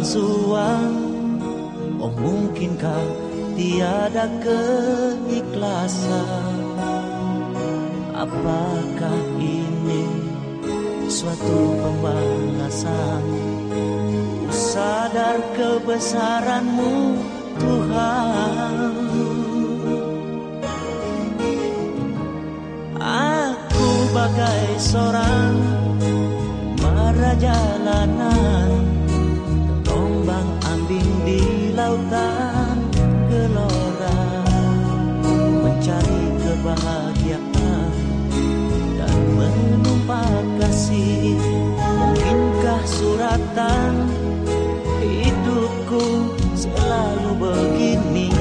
palsuan Oh mungkinkah tiada keikhlasan? Apakah ini suatu pembalasan Ku sadar kebesaranmu Tuhan. Aku bagai seorang Mara jalanan lautan gelora mencari kebahagiaan dan menumpah kasih. Mungkinkah suratan hidupku selalu begini?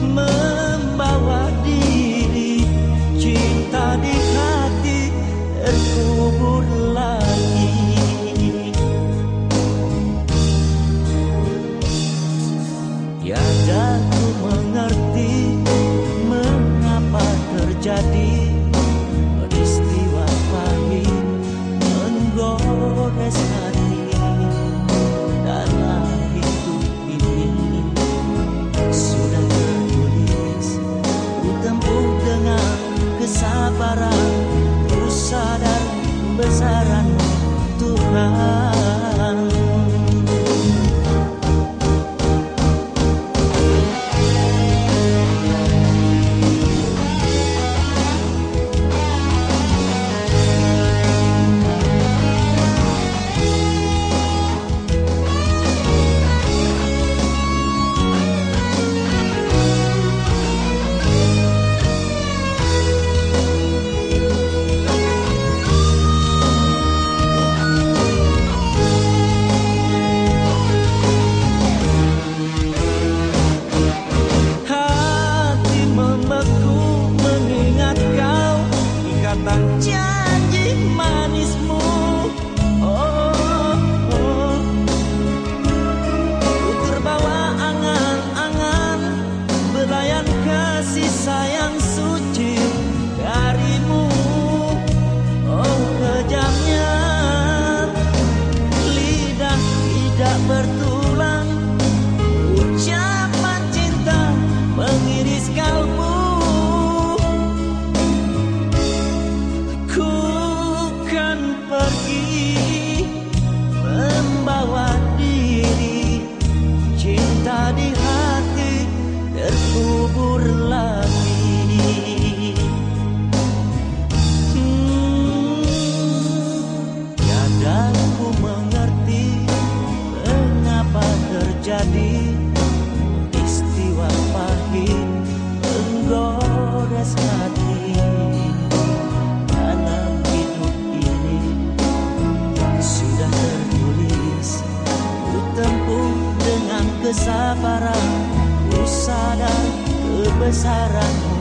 My. kesabaran Ku sadar kebesaranmu.